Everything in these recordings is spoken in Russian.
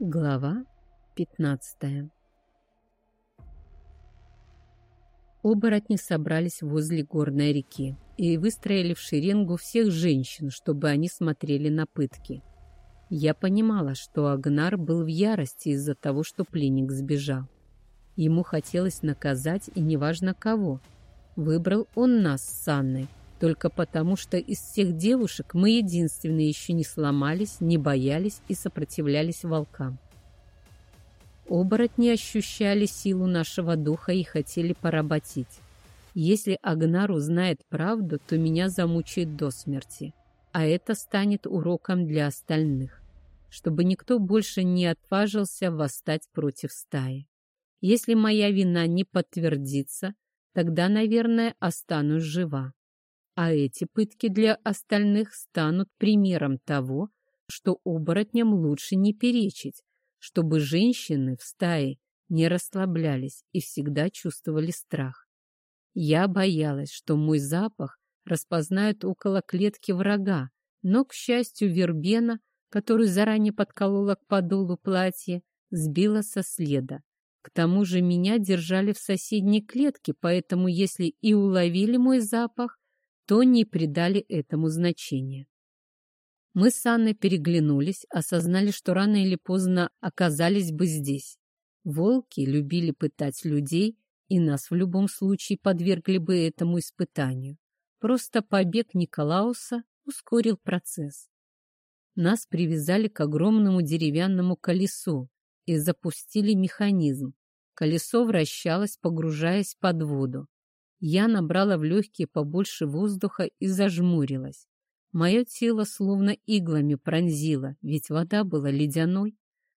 Глава 15 Оборотни собрались возле горной реки и выстроили в шеренгу всех женщин, чтобы они смотрели на пытки. Я понимала, что Агнар был в ярости из-за того, что пленник сбежал. Ему хотелось наказать, и неважно кого. Выбрал он нас с Анной, только потому, что из всех девушек мы единственные еще не сломались, не боялись и сопротивлялись волкам. Оборотни ощущали силу нашего духа и хотели поработить. Если Агнар узнает правду, то меня замучает до смерти, а это станет уроком для остальных, чтобы никто больше не отважился восстать против стаи. Если моя вина не подтвердится, тогда, наверное, останусь жива. А эти пытки для остальных станут примером того, что оборотням лучше не перечить, чтобы женщины в стае не расслаблялись и всегда чувствовали страх. Я боялась, что мой запах распознают около клетки врага, но, к счастью, вербена, которую заранее подколола к подолу платья, сбила со следа. К тому же меня держали в соседней клетке, поэтому если и уловили мой запах, то не придали этому значения. Мы с Анной переглянулись, осознали, что рано или поздно оказались бы здесь. Волки любили пытать людей, и нас в любом случае подвергли бы этому испытанию. Просто побег Николауса ускорил процесс. Нас привязали к огромному деревянному колесу и запустили механизм. Колесо вращалось, погружаясь под воду. Я набрала в легкие побольше воздуха и зажмурилась. Мое тело словно иглами пронзило, ведь вода была ледяной.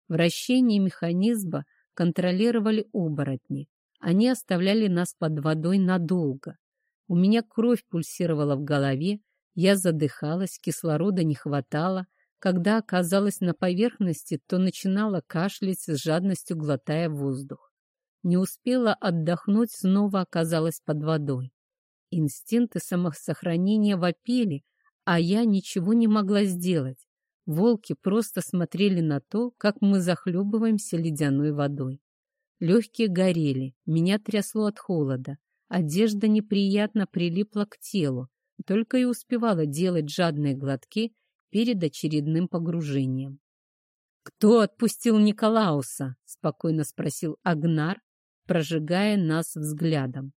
Вращение механизма контролировали оборотни. Они оставляли нас под водой надолго. У меня кровь пульсировала в голове, я задыхалась, кислорода не хватало. Когда оказалась на поверхности, то начинала кашлять с жадностью, глотая воздух. Не успела отдохнуть, снова оказалась под водой. Инстинкты самосохранения вопили, а я ничего не могла сделать. Волки просто смотрели на то, как мы захлебываемся ледяной водой. Легкие горели, меня трясло от холода. Одежда неприятно прилипла к телу, только и успевала делать жадные глотки перед очередным погружением. «Кто отпустил Николауса?» — спокойно спросил Агнар, прожигая нас взглядом.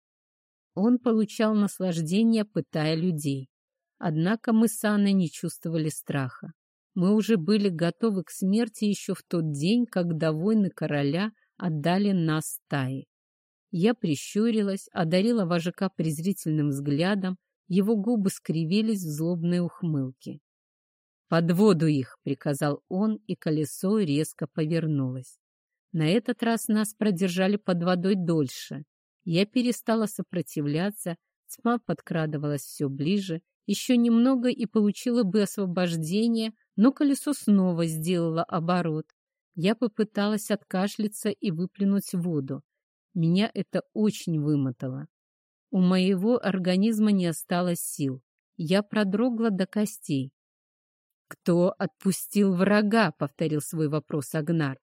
Он получал наслаждение, пытая людей. Однако мы с Анной не чувствовали страха. Мы уже были готовы к смерти еще в тот день, когда воины короля отдали нас стаи. Я прищурилась, одарила вожака презрительным взглядом, его губы скривились в злобной ухмылке. «Под воду их!» — приказал он, и колесо резко повернулось. На этот раз нас продержали под водой дольше. Я перестала сопротивляться, тьма подкрадывалась все ближе, еще немного и получила бы освобождение, но колесо снова сделало оборот. Я попыталась откашляться и выплюнуть воду. Меня это очень вымотало. У моего организма не осталось сил. Я продрогла до костей. «Кто отпустил врага?» — повторил свой вопрос Агнар.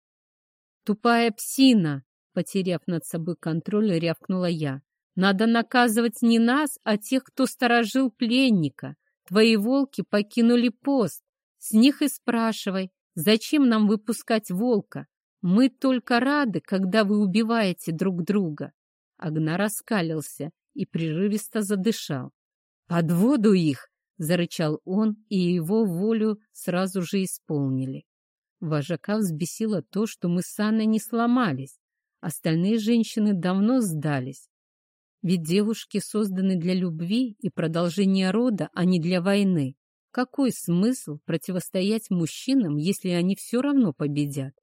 «Тупая псина!» — потеряв над собой контроль, рявкнула я. «Надо наказывать не нас, а тех, кто сторожил пленника. Твои волки покинули пост. С них и спрашивай, зачем нам выпускать волка? Мы только рады, когда вы убиваете друг друга». Агна раскалился и прерывисто задышал. «Под воду их!» — зарычал он, и его волю сразу же исполнили. Вожака взбесило то, что мы с Анной не сломались. Остальные женщины давно сдались. Ведь девушки созданы для любви и продолжения рода, а не для войны. Какой смысл противостоять мужчинам, если они все равно победят?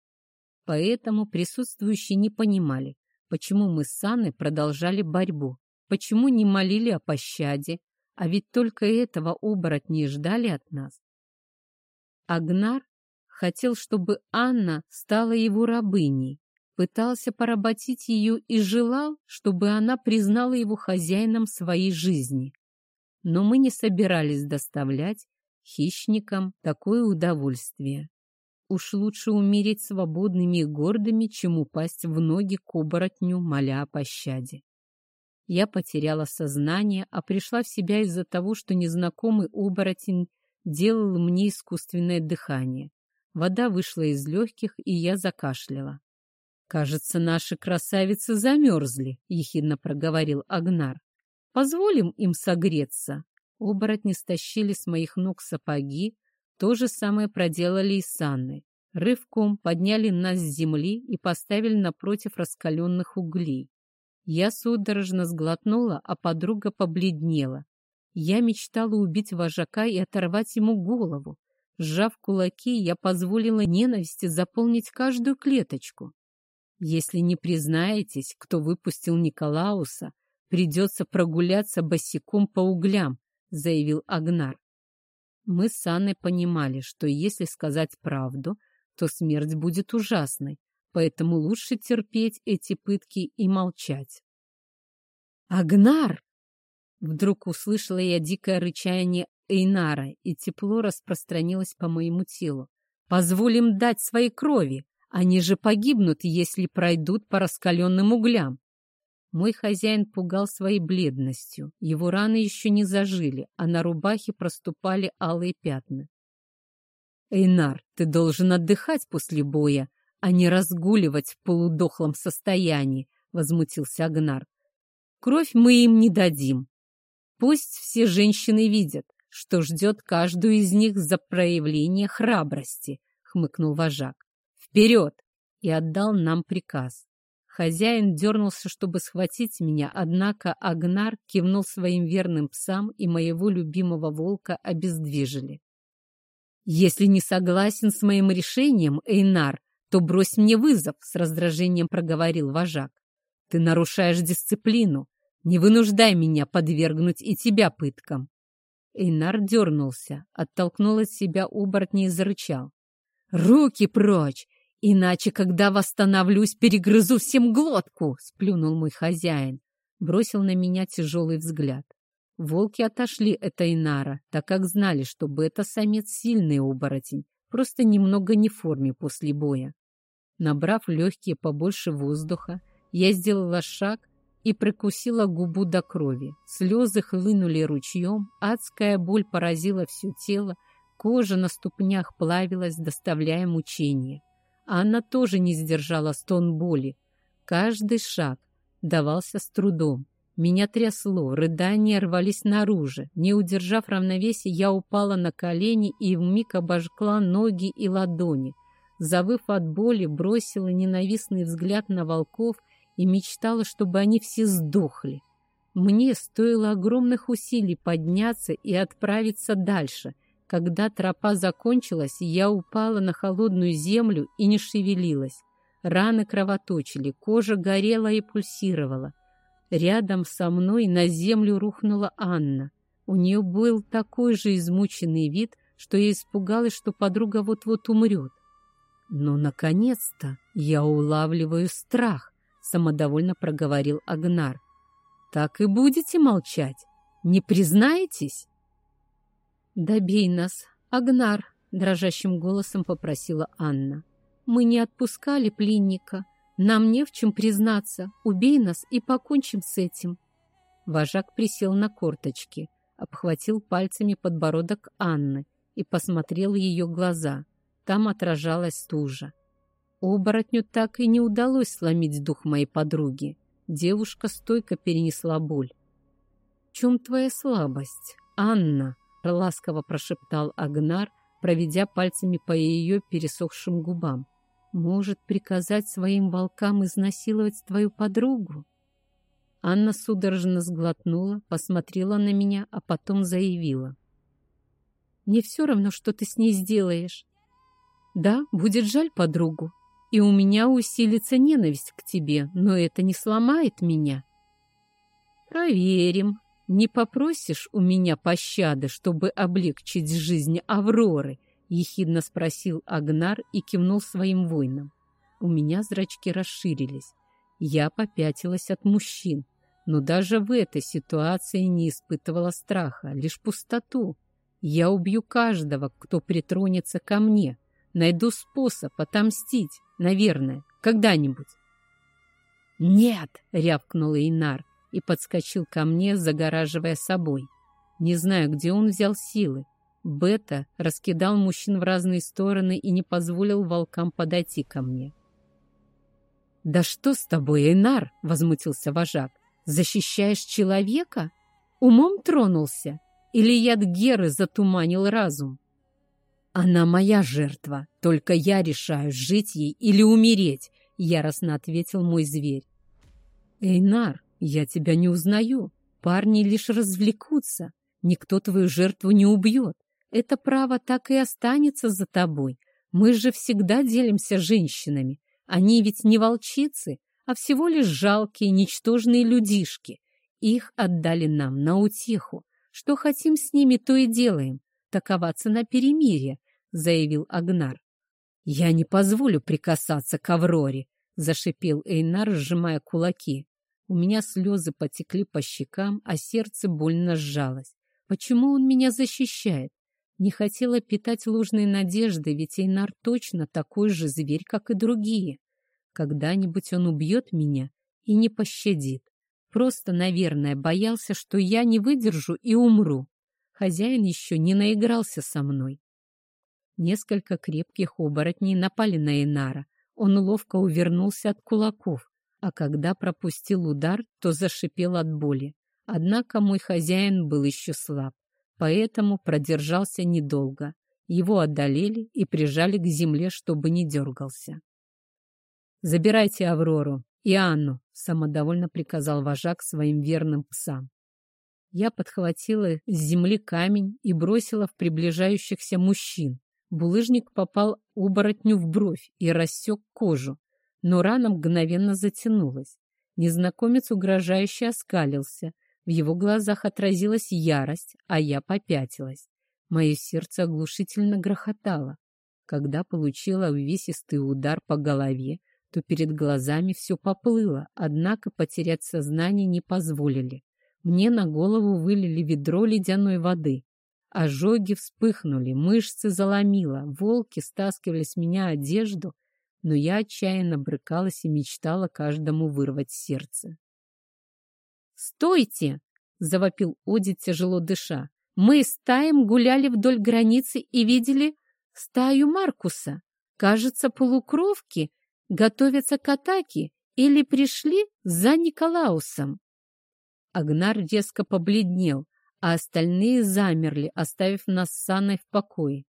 Поэтому присутствующие не понимали, почему мы с Анной продолжали борьбу, почему не молили о пощаде, а ведь только этого оборотни ждали от нас. Агнар хотел, чтобы Анна стала его рабыней, пытался поработить ее и желал, чтобы она признала его хозяином своей жизни. Но мы не собирались доставлять хищникам такое удовольствие. Уж лучше умереть свободными и гордыми, чем упасть в ноги к оборотню, моля о пощаде. Я потеряла сознание, а пришла в себя из-за того, что незнакомый оборотень делал мне искусственное дыхание. Вода вышла из легких, и я закашляла. «Кажется, наши красавицы замерзли», — ехидно проговорил Агнар. «Позволим им согреться». Оборотни стащили с моих ног сапоги, то же самое проделали и с Анной. Рывком подняли нас с земли и поставили напротив раскаленных углей. Я судорожно сглотнула, а подруга побледнела. Я мечтала убить вожака и оторвать ему голову. Сжав кулаки, я позволила ненависти заполнить каждую клеточку. Если не признаетесь, кто выпустил Николауса, придется прогуляться босиком по углям, заявил Агнар. Мы с Анной понимали, что если сказать правду, то смерть будет ужасной, поэтому лучше терпеть эти пытки и молчать. «Агнар!» Вдруг услышала я дикое рычание Эйнара, и тепло распространилось по моему телу. «Позволим дать своей крови! Они же погибнут, если пройдут по раскаленным углям!» Мой хозяин пугал своей бледностью. Его раны еще не зажили, а на рубахе проступали алые пятна. «Эйнар, ты должен отдыхать после боя, а не разгуливать в полудохлом состоянии», — возмутился Агнар. «Кровь мы им не дадим. Пусть все женщины видят, что ждет каждую из них за проявление храбрости», — хмыкнул вожак. «Вперед!» и отдал нам приказ. Хозяин дернулся, чтобы схватить меня, однако Агнар кивнул своим верным псам, и моего любимого волка обездвижили. «Если не согласен с моим решением, Эйнар, то брось мне вызов», — с раздражением проговорил вожак. «Ты нарушаешь дисциплину. Не вынуждай меня подвергнуть и тебя пыткам». Эйнар дернулся, оттолкнул от себя оборотня и зарычал. «Руки прочь! «Иначе, когда восстановлюсь, перегрызу всем глотку!» — сплюнул мой хозяин. Бросил на меня тяжелый взгляд. Волки отошли от Инара, так как знали, что бета-самец сильный оборотень, просто немного не в форме после боя. Набрав легкие побольше воздуха, я сделала шаг и прикусила губу до крови. Слезы хлынули ручьем, адская боль поразила все тело, кожа на ступнях плавилась, доставляя мучения. Анна тоже не сдержала стон боли. Каждый шаг давался с трудом. Меня трясло, рыдания рвались наружу. Не удержав равновесия, я упала на колени и вмиг обожгла ноги и ладони. Завыв от боли, бросила ненавистный взгляд на волков и мечтала, чтобы они все сдохли. Мне стоило огромных усилий подняться и отправиться дальше — когда тропа закончилась, я упала на холодную землю и не шевелилась. Раны кровоточили, кожа горела и пульсировала. Рядом со мной на землю рухнула Анна. У нее был такой же измученный вид, что я испугалась, что подруга вот-вот умрет. Но, наконец-то, я улавливаю страх, самодовольно проговорил Агнар. Так и будете молчать? Не признаетесь? «Добей нас, Агнар!» — дрожащим голосом попросила Анна. «Мы не отпускали пленника. Нам не в чем признаться. Убей нас и покончим с этим». Вожак присел на корточки, обхватил пальцами подбородок Анны и посмотрел ее глаза. Там отражалась стужа. Оборотню так и не удалось сломить дух моей подруги. Девушка стойко перенесла боль. «В чем твоя слабость, Анна?» — ласково прошептал Агнар, проведя пальцами по ее пересохшим губам. «Может приказать своим волкам изнасиловать твою подругу?» Анна судорожно сглотнула, посмотрела на меня, а потом заявила. «Мне все равно, что ты с ней сделаешь. Да, будет жаль подругу, и у меня усилится ненависть к тебе, но это не сломает меня». «Проверим», «Не попросишь у меня пощады, чтобы облегчить жизнь Авроры?» — ехидно спросил Агнар и кивнул своим воинам. У меня зрачки расширились. Я попятилась от мужчин, но даже в этой ситуации не испытывала страха, лишь пустоту. Я убью каждого, кто притронется ко мне, Найду способ отомстить, наверное, когда-нибудь. «Нет!» — рявкнул Инар и подскочил ко мне, загораживая собой. Не знаю, где он взял силы. Бета раскидал мужчин в разные стороны и не позволил волкам подойти ко мне. «Да что с тобой, Эйнар?» — возмутился вожак. «Защищаешь человека? Умом тронулся? Или яд Геры затуманил разум?» «Она моя жертва, только я решаю, жить ей или умереть», — яростно ответил мой зверь. «Эйнар, я тебя не узнаю. Парни лишь развлекутся. Никто твою жертву не убьет. Это право так и останется за тобой. Мы же всегда делимся женщинами. Они ведь не волчицы, а всего лишь жалкие, ничтожные людишки. Их отдали нам на утеху. Что хотим с ними, то и делаем. Такова цена перемирия, заявил Агнар. «Я не позволю прикасаться к Авроре», — зашипел Эйнар, сжимая кулаки. У меня слезы потекли по щекам, а сердце больно сжалось. Почему он меня защищает? Не хотела питать ложные надежды, ведь Эйнар точно такой же зверь, как и другие. Когда-нибудь он убьет меня и не пощадит. Просто, наверное, боялся, что я не выдержу и умру. Хозяин еще не наигрался со мной. Несколько крепких оборотней напали на Инара. Он ловко увернулся от кулаков, а когда пропустил удар, то зашипел от боли. Однако мой хозяин был еще слаб, поэтому продержался недолго. Его одолели и прижали к земле, чтобы не дергался. «Забирайте Аврору и Анну», — самодовольно приказал вожак своим верным псам. Я подхватила с земли камень и бросила в приближающихся мужчин. Булыжник попал оборотню в бровь и рассек кожу, но рана мгновенно затянулась. Незнакомец угрожающе оскалился. В его глазах отразилась ярость, а я попятилась. Мое сердце оглушительно грохотало. Когда получила увесистый удар по голове, то перед глазами все поплыло, однако потерять сознание не позволили. Мне на голову вылили ведро ледяной воды. Ожоги вспыхнули, мышцы заломило, волки стаскивали с меня одежду, но я отчаянно брыкалась и мечтала каждому вырвать сердце. «Стойте!» — завопил Оди, тяжело дыша. «Мы с Таем гуляли вдоль границы и видели стаю Маркуса. Кажется, полукровки готовятся к атаке или пришли за Николаусом». Агнар резко побледнел, а остальные замерли, оставив нас с Анной в покое.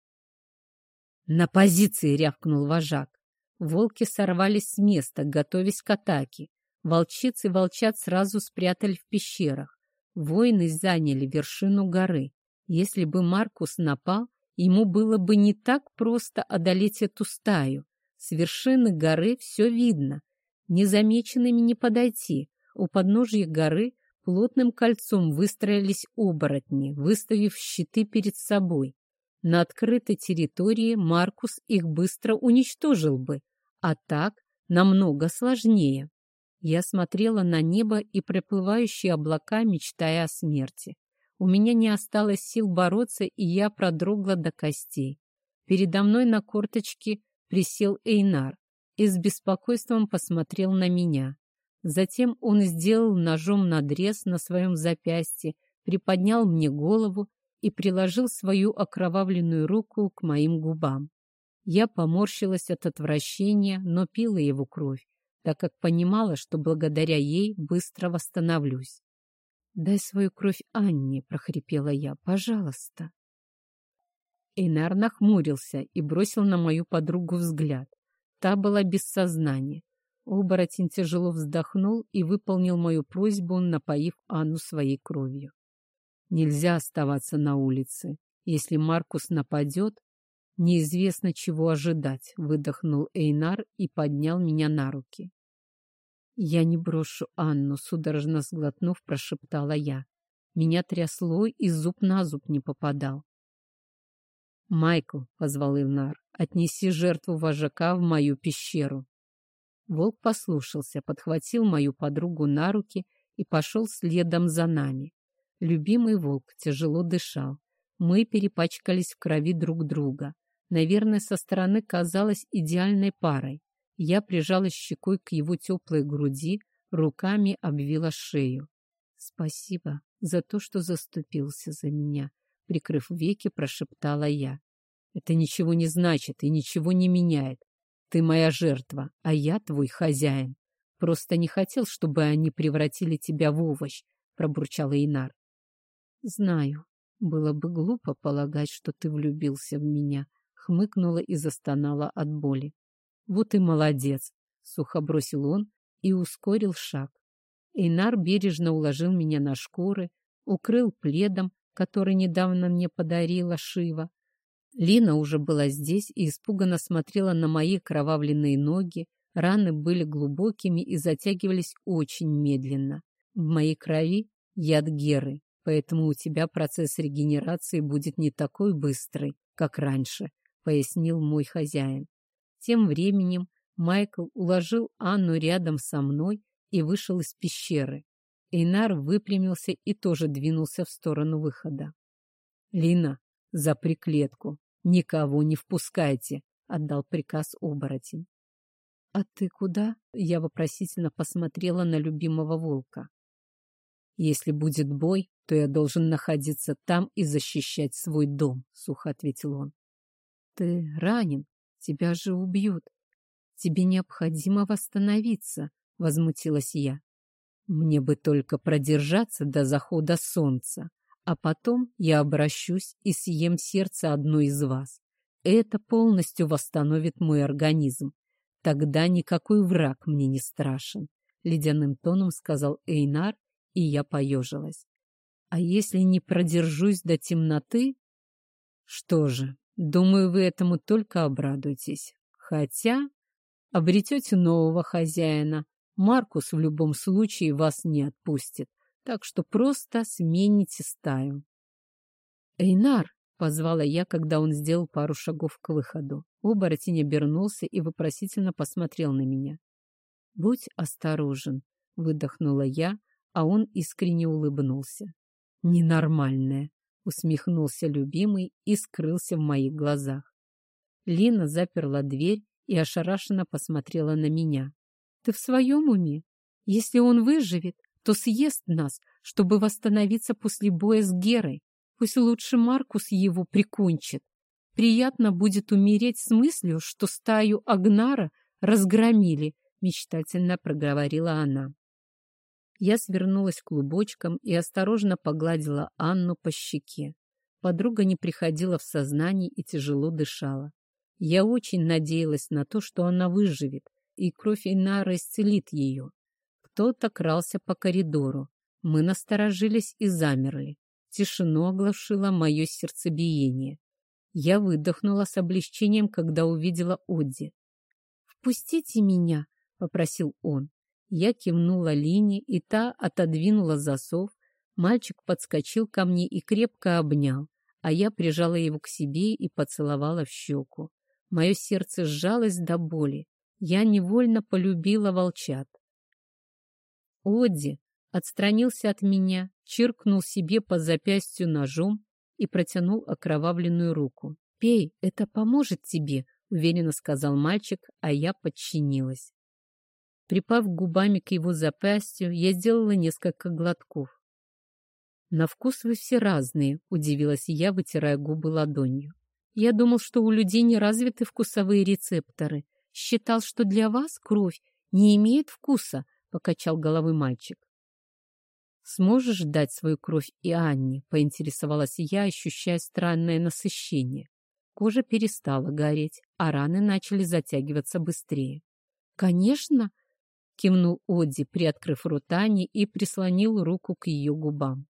«На позиции!» — рявкнул вожак. Волки сорвались с места, готовясь к атаке. Волчицы и волчат сразу спрятали в пещерах. Воины заняли вершину горы. Если бы Маркус напал, ему было бы не так просто одолеть эту стаю. С вершины горы все видно. Незамеченными не подойти. У подножья горы Плотным кольцом выстроились оборотни, выставив щиты перед собой. На открытой территории Маркус их быстро уничтожил бы, а так намного сложнее. Я смотрела на небо и проплывающие облака, мечтая о смерти. У меня не осталось сил бороться, и я продрогла до костей. Передо мной на корточке присел Эйнар и с беспокойством посмотрел на меня. Затем он сделал ножом надрез на своем запястье, приподнял мне голову и приложил свою окровавленную руку к моим губам. Я поморщилась от отвращения, но пила его кровь, так как понимала, что благодаря ей быстро восстановлюсь. «Дай свою кровь Анне», — прохрипела я, — «пожалуйста». Эйнар нахмурился и бросил на мою подругу взгляд. Та была без сознания. Оборотень тяжело вздохнул и выполнил мою просьбу, напоив Анну своей кровью. Нельзя оставаться на улице. Если Маркус нападет, неизвестно, чего ожидать, выдохнул Эйнар и поднял меня на руки. Я не брошу Анну, судорожно сглотнув, прошептала я. Меня трясло, и зуб на зуб не попадал. «Майкл», — позвал Ивнар, — «отнеси жертву вожака в мою пещеру». Волк послушался, подхватил мою подругу на руки и пошел следом за нами. Любимый волк тяжело дышал. Мы перепачкались в крови друг друга. Наверное, со стороны казалась идеальной парой. Я прижалась щекой к его теплой груди, руками обвила шею. «Спасибо за то, что заступился за меня», — прикрыв веки, прошептала я. «Это ничего не значит и ничего не меняет. Ты моя жертва, а я твой хозяин. Просто не хотел, чтобы они превратили тебя в овощ», — пробурчал Инар. «Знаю. Было бы глупо полагать, что ты влюбился в меня», — хмыкнула и застонала от боли. «Вот и молодец!» — сухо бросил он и ускорил шаг. Эйнар бережно уложил меня на шкуры, укрыл пледом, который недавно мне подарила Шива. Лина уже была здесь и испуганно смотрела на мои кровавленные ноги. Раны были глубокими и затягивались очень медленно. В моей крови яд Геры, поэтому у тебя процесс регенерации будет не такой быстрый, как раньше, пояснил мой хозяин. Тем временем Майкл уложил Анну рядом со мной и вышел из пещеры. Эйнар выпрямился и тоже двинулся в сторону выхода. «Лина, запри клетку. Никого не впускайте», — отдал приказ оборотень. «А ты куда?» — я вопросительно посмотрела на любимого волка. «Если будет бой, то я должен находиться там и защищать свой дом», — сухо ответил он. «Ты ранен. Тебя же убьют. Тебе необходимо восстановиться, — возмутилась я. Мне бы только продержаться до захода солнца, а потом я обращусь и съем сердце одной из вас. Это полностью восстановит мой организм. Тогда никакой враг мне не страшен, — ледяным тоном сказал Эйнар, и я поежилась. А если не продержусь до темноты? Что же, Думаю, вы этому только обрадуетесь. Хотя обретете нового хозяина. Маркус в любом случае вас не отпустит, так что просто смените стаю. «Эйнар!» — позвала я, когда он сделал пару шагов к выходу. Оборотень обернулся и вопросительно посмотрел на меня. «Будь осторожен!» — выдохнула я, а он искренне улыбнулся. «Ненормальная!» усмехнулся любимый и скрылся в моих глазах. Лина заперла дверь и ошарашенно посмотрела на меня. «Ты в своем уме? Если он выживет, то съест нас, чтобы восстановиться после боя с Герой. Пусть лучше Маркус его прикончит. Приятно будет умереть с мыслью, что стаю Агнара разгромили», мечтательно проговорила она. Я свернулась клубочком и осторожно погладила Анну по щеке. Подруга не приходила в сознание и тяжело дышала. Я очень надеялась на то, что она выживет, и кровь Инара исцелит ее. Кто-то крался по коридору. Мы насторожились и замерли. Тишину оглашило мое сердцебиение. Я выдохнула с облегчением, когда увидела Одди. «Впустите меня!» — попросил он. Я кивнула Лине, и та отодвинула засов. Мальчик подскочил ко мне и крепко обнял, а я прижала его к себе и поцеловала в щеку. Мое сердце сжалось до боли. Я невольно полюбила волчат. Одди отстранился от меня, чиркнул себе по запястью ножом и протянул окровавленную руку. «Пей, это поможет тебе», — уверенно сказал мальчик, а я подчинилась. Припав губами к его запястью, я сделала несколько глотков. «На вкус вы все разные», — удивилась я, вытирая губы ладонью. «Я думал, что у людей не развиты вкусовые рецепторы. Считал, что для вас кровь не имеет вкуса», — покачал головой мальчик. «Сможешь дать свою кровь и Анне?» — поинтересовалась я, ощущая странное насыщение. Кожа перестала гореть, а раны начали затягиваться быстрее. «Конечно!» Кивнул Одди, приоткрыв рот Ани и прислонил руку к ее губам.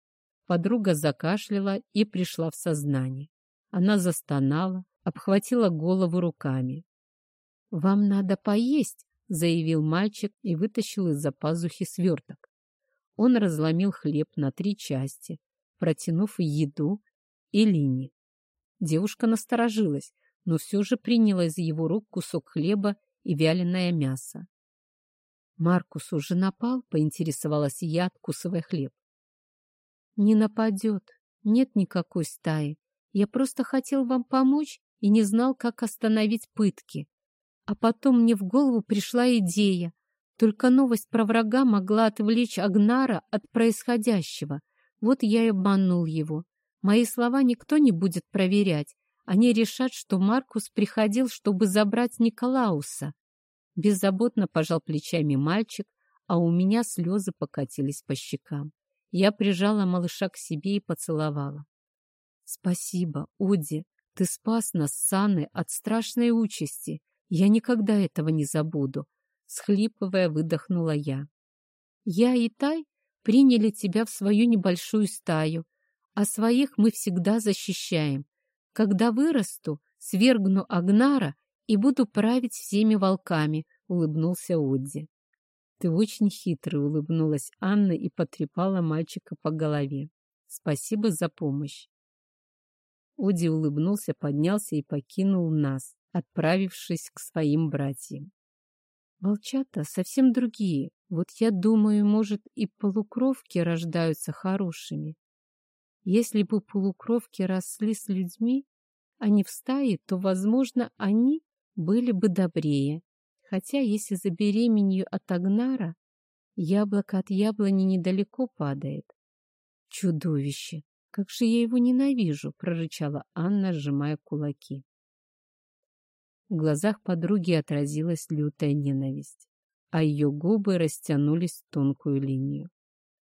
Подруга закашляла и пришла в сознание. Она застонала, обхватила голову руками. «Вам надо поесть», — заявил мальчик и вытащил из-за пазухи сверток. Он разломил хлеб на три части, протянув еду и Лине. Девушка насторожилась, но все же приняла из его рук кусок хлеба и вяленое мясо. Маркус уже напал, поинтересовалась я, откусывая хлеб. Не нападет, нет никакой стаи. Я просто хотел вам помочь и не знал, как остановить пытки. А потом мне в голову пришла идея. Только новость про врага могла отвлечь Агнара от происходящего. Вот я и обманул его. Мои слова никто не будет проверять. Они решат, что Маркус приходил, чтобы забрать Николауса. Беззаботно пожал плечами мальчик, а у меня слезы покатились по щекам. Я прижала малыша к себе и поцеловала. «Спасибо, Уди, ты спас нас с Анной от страшной участи. Я никогда этого не забуду», — схлипывая, выдохнула я. «Я и Тай приняли тебя в свою небольшую стаю, а своих мы всегда защищаем. Когда вырасту, свергну Агнара и буду править всеми волками», — улыбнулся Удди. «Ты очень хитрый», — улыбнулась Анна и потрепала мальчика по голове. «Спасибо за помощь». Уди улыбнулся, поднялся и покинул нас, отправившись к своим братьям. Волчата совсем другие. Вот я думаю, может, и полукровки рождаются хорошими. Если бы полукровки росли с людьми, а не в стае, то, возможно, они были бы добрее. Хотя, если забеременью от Агнара, яблоко от яблони недалеко падает. Чудовище! Как же я его ненавижу! прорычала Анна, сжимая кулаки. В глазах подруги отразилась лютая ненависть, а ее губы растянулись в тонкую линию.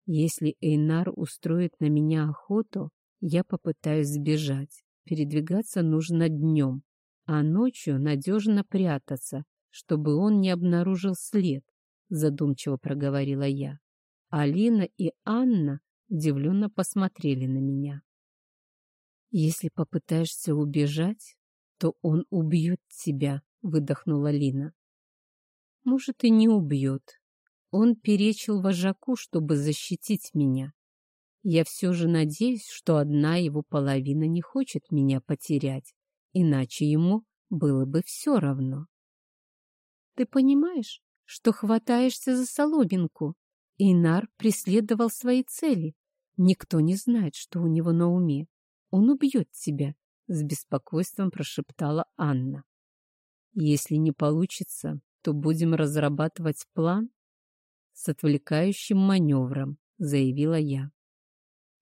Если Эйнар устроит на меня охоту, я попытаюсь сбежать. Передвигаться нужно днем, а ночью надежно прятаться, чтобы он не обнаружил след, задумчиво проговорила я. Алина и Анна удивленно посмотрели на меня. «Если попытаешься убежать, то он убьет тебя», — выдохнула Лина. «Может, и не убьет, он перечил вожаку, чтобы защитить меня. Я все же надеюсь, что одна его половина не хочет меня потерять, иначе ему было бы все равно. Ты понимаешь, что хватаешься за соломинку? Инар преследовал свои цели. Никто не знает, что у него на уме. Он убьет тебя, — с беспокойством прошептала Анна. Если не получится, то будем разрабатывать план с отвлекающим маневром, заявила я.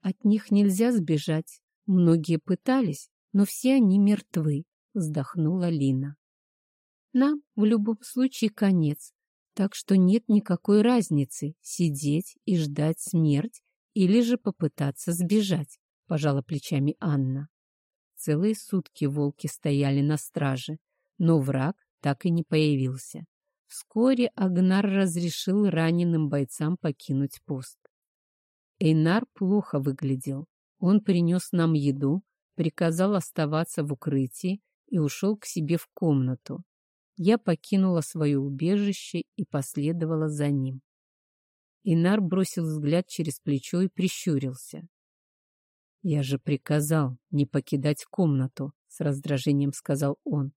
От них нельзя сбежать. Многие пытались, но все они мертвы, вздохнула Лина. Нам в любом случае конец, так что нет никакой разницы сидеть и ждать смерть или же попытаться сбежать, пожала плечами Анна. Целые сутки волки стояли на страже, но враг так и не появился. Вскоре Агнар разрешил раненым бойцам покинуть пост. Эйнар плохо выглядел. Он принес нам еду, приказал оставаться в укрытии и ушел к себе в комнату. Я покинула свое убежище и последовала за ним. Инар бросил взгляд через плечо и прищурился. «Я же приказал не покидать комнату», — с раздражением сказал он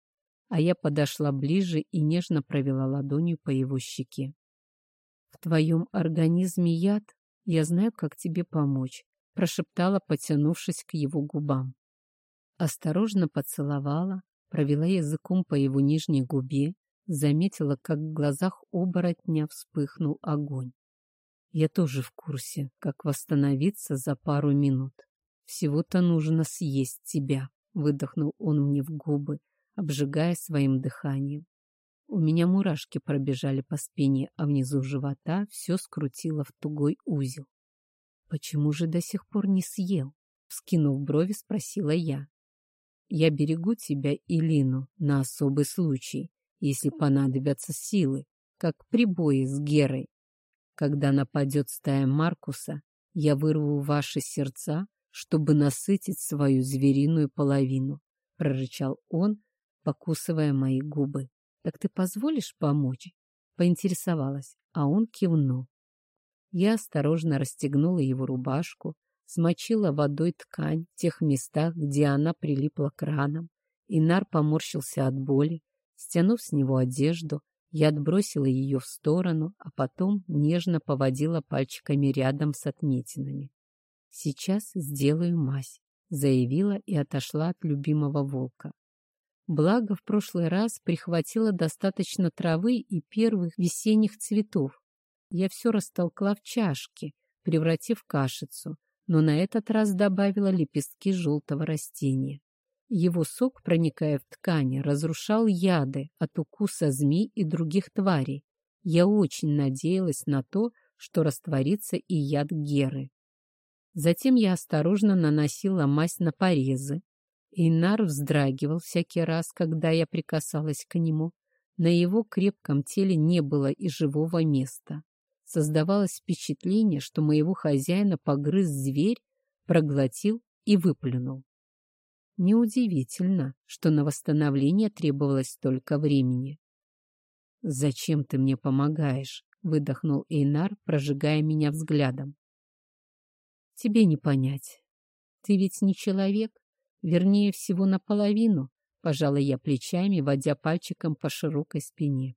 а я подошла ближе и нежно провела ладонью по его щеке. «В твоем организме яд, я знаю, как тебе помочь», прошептала, потянувшись к его губам. Осторожно поцеловала, провела языком по его нижней губе, заметила, как в глазах оборотня вспыхнул огонь. Я тоже в курсе, как восстановиться за пару минут. Всего-то нужно съесть тебя, выдохнул он мне в губы, обжигая своим дыханием. У меня мурашки пробежали по спине, а внизу живота все скрутило в тугой узел. «Почему же до сих пор не съел?» Скинув брови, спросила я. «Я берегу тебя и Лину на особый случай, если понадобятся силы, как прибои с Герой. Когда нападет стая Маркуса, я вырву ваши сердца, чтобы насытить свою звериную половину», — прорычал он, покусывая мои губы. «Так ты позволишь помочь?» Поинтересовалась, а он кивнул. Я осторожно расстегнула его рубашку, смочила водой ткань в тех местах, где она прилипла к ранам. Инар поморщился от боли. Стянув с него одежду, я отбросила ее в сторону, а потом нежно поводила пальчиками рядом с отметинами. «Сейчас сделаю мазь», — заявила и отошла от любимого волка. Благо, в прошлый раз прихватила достаточно травы и первых весенних цветов. Я все растолкла в чашке, превратив кашицу, но на этот раз добавила лепестки желтого растения. Его сок, проникая в ткани, разрушал яды от укуса змей и других тварей. Я очень надеялась на то, что растворится и яд Геры. Затем я осторожно наносила мазь на порезы. Инар вздрагивал всякий раз, когда я прикасалась к нему. На его крепком теле не было и живого места. Создавалось впечатление, что моего хозяина погрыз зверь, проглотил и выплюнул. Неудивительно, что на восстановление требовалось столько времени. «Зачем ты мне помогаешь?» — выдохнул Эйнар, прожигая меня взглядом. «Тебе не понять. Ты ведь не человек, вернее всего наполовину», — пожала я плечами, водя пальчиком по широкой спине.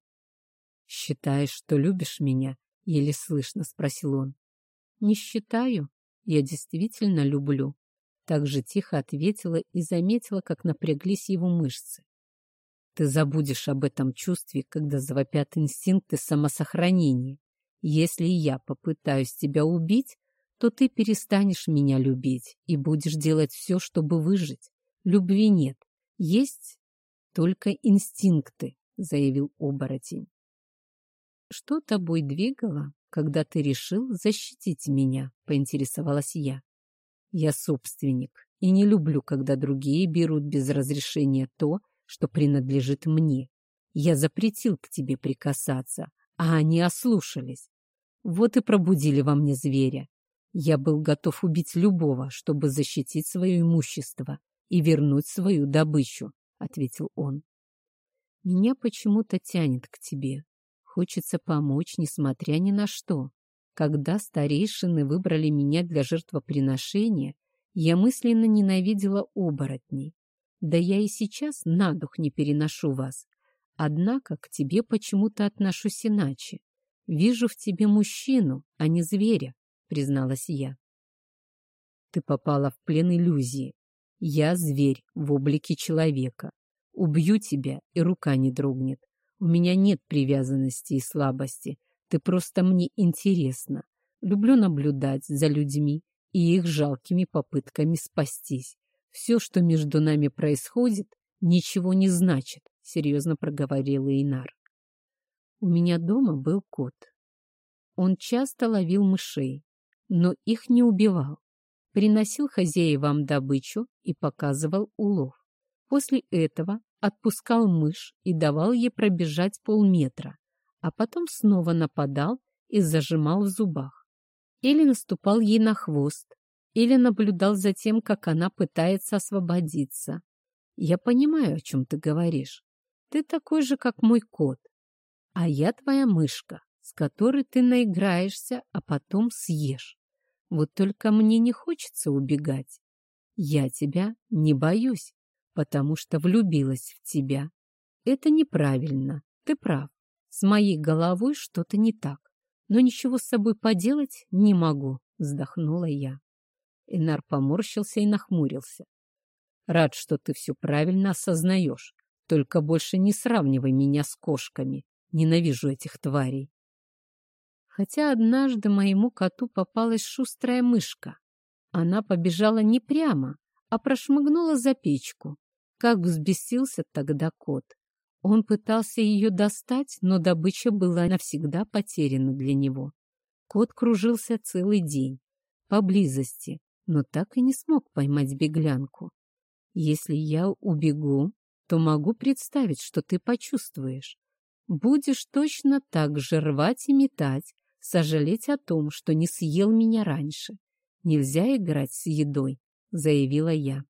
«Считаешь, что любишь меня?» — еле слышно спросил он. «Не считаю. Я действительно люблю». Так же тихо ответила и заметила, как напряглись его мышцы. Ты забудешь об этом чувстве, когда завопят инстинкты самосохранения. Если я попытаюсь тебя убить, то ты перестанешь меня любить и будешь делать все, чтобы выжить. Любви нет. Есть только инстинкты, заявил оборотень. Что тобой двигало, когда ты решил защитить меня, поинтересовалась я. Я собственник и не люблю, когда другие берут без разрешения то, что принадлежит мне. Я запретил к тебе прикасаться, а они ослушались. Вот и пробудили во мне зверя. Я был готов убить любого, чтобы защитить свое имущество и вернуть свою добычу, — ответил он. Меня почему-то тянет к тебе. Хочется помочь, несмотря ни на что. Когда старейшины выбрали меня для жертвоприношения, я мысленно ненавидела оборотней. Да я и сейчас на дух не переношу вас. Однако к тебе почему-то отношусь иначе. Вижу в тебе мужчину, а не зверя, призналась я. Ты попала в плен иллюзии. Я зверь в облике человека. Убью тебя, и рука не дрогнет. У меня нет привязанности и слабости. Ты просто мне интересна. Люблю наблюдать за людьми и их жалкими попытками спастись. Все, что между нами происходит, ничего не значит, серьезно проговорил Инар. У меня дома был кот. Он часто ловил мышей, но их не убивал. Приносил хозяевам добычу и показывал улов. После этого отпускал мышь и давал ей пробежать полметра, а потом снова нападал и зажимал в зубах. Или наступал ей на хвост, или наблюдал за тем, как она пытается освободиться. Я понимаю, о чем ты говоришь. Ты такой же, как мой кот. А я твоя мышка, с которой ты наиграешься, а потом съешь. Вот только мне не хочется убегать. Я тебя не боюсь, потому что влюбилась в тебя. Это неправильно, ты прав. С моей головой что-то не так, но ничего с собой поделать не могу, вздохнула я. Инар поморщился и нахмурился. Рад, что ты все правильно осознаешь. Только больше не сравнивай меня с кошками. Ненавижу этих тварей. Хотя однажды моему коту попалась шустрая мышка. Она побежала не прямо, а прошмыгнула за печку. Как взбесился тогда кот. Он пытался ее достать, но добыча была навсегда потеряна для него. Кот кружился целый день. Поблизости, но так и не смог поймать беглянку. Если я убегу, то могу представить, что ты почувствуешь. Будешь точно так же рвать и метать, сожалеть о том, что не съел меня раньше. Нельзя играть с едой, заявила я.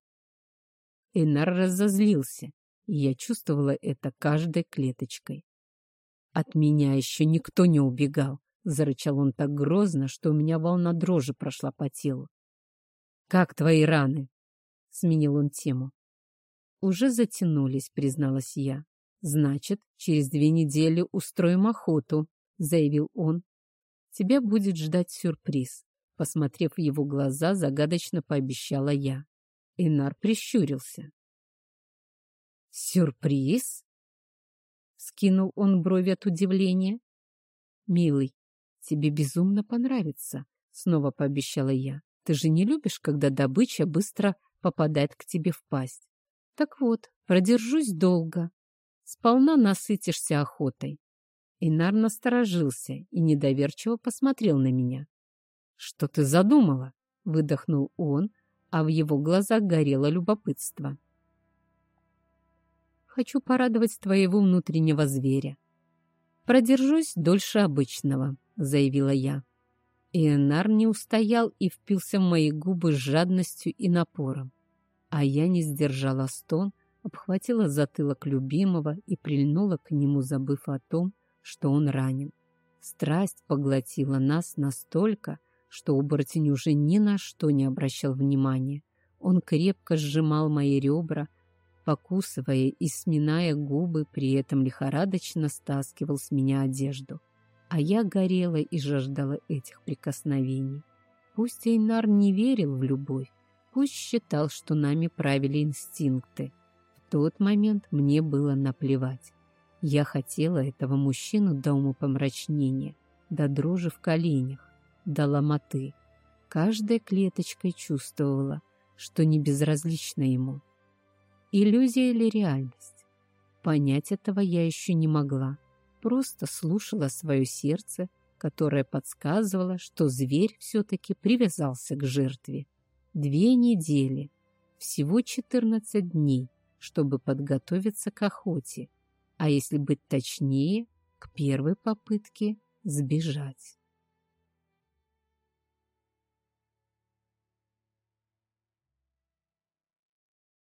Энар разозлился, и я чувствовала это каждой клеточкой. От меня еще никто не убегал, зарычал он так грозно, что у меня волна дрожи прошла по телу. «Как твои раны?» — сменил он тему. «Уже затянулись», — призналась я. «Значит, через две недели устроим охоту», — заявил он. «Тебя будет ждать сюрприз», — посмотрев в его глаза, загадочно пообещала я. Инар прищурился. Сюрприз? Скинул он брови от удивления. Милый, тебе безумно понравится, снова пообещала я. Ты же не любишь, когда добыча быстро попадает к тебе в пасть. Так вот, продержусь долго. Сполна насытишься охотой. Инар насторожился и недоверчиво посмотрел на меня. «Что ты задумала?» — выдохнул он, а в его глазах горело любопытство. «Хочу порадовать твоего внутреннего зверя. Продержусь дольше обычного», — заявила я. Ионар не устоял и впился в мои губы с жадностью и напором. А я не сдержала стон, обхватила затылок любимого и прильнула к нему, забыв о том, что он ранен. Страсть поглотила нас настолько, что оборотень уже ни на что не обращал внимания. Он крепко сжимал мои ребра, покусывая и сминая губы, при этом лихорадочно стаскивал с меня одежду. А я горела и жаждала этих прикосновений. Пусть Эйнар не верил в любовь, пусть считал, что нами правили инстинкты. В тот момент мне было наплевать. Я хотела этого мужчину до умопомрачнения, до дрожи в коленях, до ломоты. Каждой клеточкой чувствовала, что не безразлично ему. Иллюзия или реальность? Понять этого я еще не могла. Просто слушала свое сердце, которое подсказывало, что зверь все-таки привязался к жертве. Две недели, всего 14 дней, чтобы подготовиться к охоте а если быть точнее, к первой попытке сбежать.